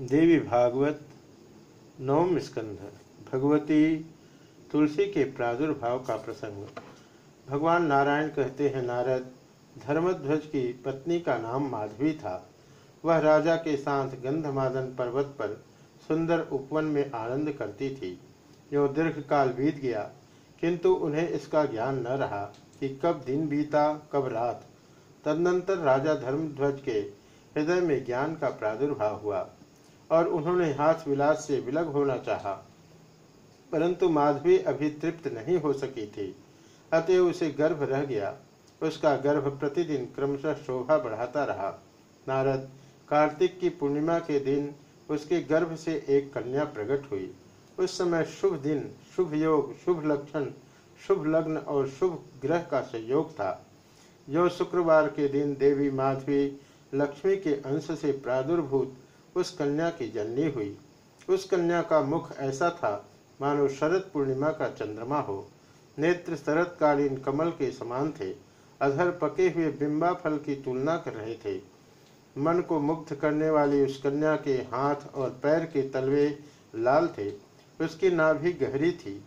देवी भागवत नवम स्कंध, भगवती तुलसी के प्रादुर्भाव का प्रसंग। भगवान नारायण कहते हैं, नारद, धर्मध्वज की पत्नी का नाम माधवी था। वह राजा के साथ गंधमादन पर्वत पर सुंदर उपवन में आनंद करती थी। जो दीर्घ काल बीत गया, किंतु उन्हें इसका ज्ञान न रहा कि कब दिन बीता, कब रात। तदनंतर राजा धर्मध्वज के हृदय में ज्ञान का प्रादुर्भाव हुआ। और उन्होंने हाथ विलास से विलग होना चाहा। परंतु माधवी अभी तृप्त नहीं हो सकी थी। अतएव उसे गर्भ रह गया। उसका गर्भ प्रतिदिन क्रमशः शोभा बढ़ाता रहा। नारद, कार्तिक की पूर्णिमा के दिन उसके गर्भ से एक कन्या प्रकट हुई। उस समय शुभ दिन, शुभ योग, शुभ लक्षण, शुभ लग्न और शुभ ग्रह का संयोग था। जो शुक्रवार के दिन देवी माधवी लक्ष्मी के अंश से प्रादुर्भूत उस कन्या की जननी हुई। उस कन्या का मुख ऐसा था, मानो शरद पूर्णिमा का चंद्रमा हो। नेत्र शरदकालीन कमल के समान थे, अधर पके हुए बिंबा फल की तुलना कर रहे थे। मन को मुग्ध करने वाली उस कन्या के हाथ और पैर के तलवे लाल थे। उसकी नाभि गहरी थी।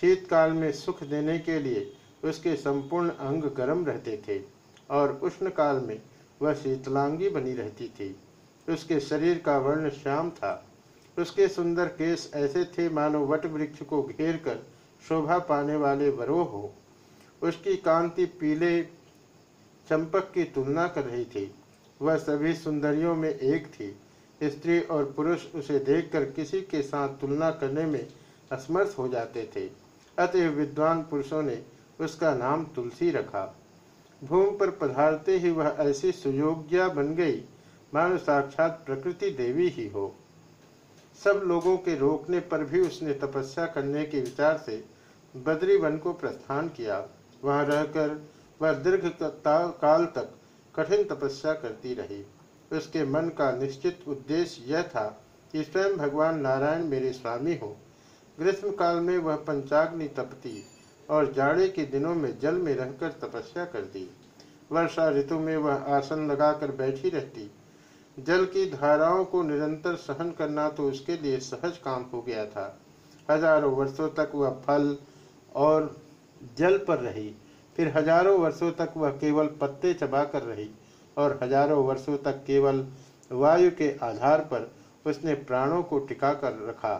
शीतकाल में सुख देने के लिए उसके संपूर्ण अंग गर्म रहते थे और उष्ण काल में वह शीतलांगी बनी रहती थी। उसके शरीर का वर्ण श्याम था। उसके सुंदर केस ऐसे थे मानो वट वृक्ष को घेर कर शोभा पाने वाले वरो हो। उसकी कांति पीले चंपक की तुलना कर रही थी। वह सभी सुंदरियों में एक थी। स्त्री और पुरुष उसे देखकर किसी के साथ तुलना करने में असमर्थ हो जाते थे। अतः विद्वान पुरुषों ने उसका नाम तुलसी रखा। भूमि पर पधारते ही वह ऐसी सुयोग्या बन गई मानो साक्षात प्रकृति देवी ही हो। सब लोगों के रोकने पर भी उसने तपस्या करने के विचार से बद्री वन को प्रस्थान किया। वहाँ रहकर वह दीर्घ काल तक कठिन तपस्या करती रही। उसके मन का निश्चित उद्देश्य यह था कि स्वयं भगवान नारायण मेरे स्वामी हो। ग्रीष्म काल में वह पंचाग्नि तपती और जाड़े के दिनों में जल में रहकर तपस्या करती। वर्षा ऋतु में वह आसन लगाकर बैठी रहती। जल की धाराओं को निरंतर सहन करना तो उसके लिए सहज काम हो गया था। हज़ारों वर्षों तक वह फल और जल पर रही, फिर हज़ारों वर्षों तक वह केवल पत्ते चबा कर रही और हज़ारों वर्षों तक केवल वायु के आधार पर उसने प्राणों को टिका कर रखा।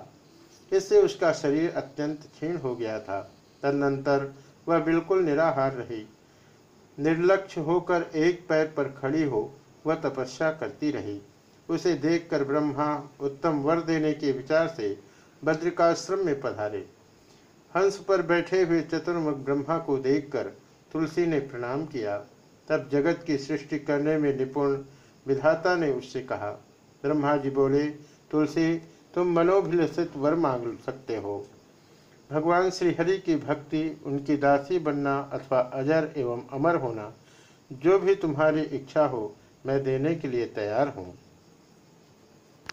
इससे उसका शरीर अत्यंत क्षीण हो गया था। तदनंतर वह बिल्कुल निराहार रही। निर्लक्ष होकर एक पैर पर खड़ी हो वह तपस्या करती रही। उसे देखकर ब्रह्मा उत्तम वर देने के विचार से बद्रिकाश्रम में पधारे। हंस पर बैठे हुए चतुर्मुख ब्रह्मा को देखकर तुलसी ने प्रणाम किया। तब जगत की सृष्टि करने में निपुण विधाता ने उससे कहा ब्रह्मा जी बोले, तुलसी, तुम मनोभिलषित वर मांग सकते हो। भगवान श्रीहरि की भक्ति उनकी दासी बनना अथवा अजर एवं अमर होना, जो भी तुम्हारी इच्छा हो मैं देने के लिए तैयार हूँ।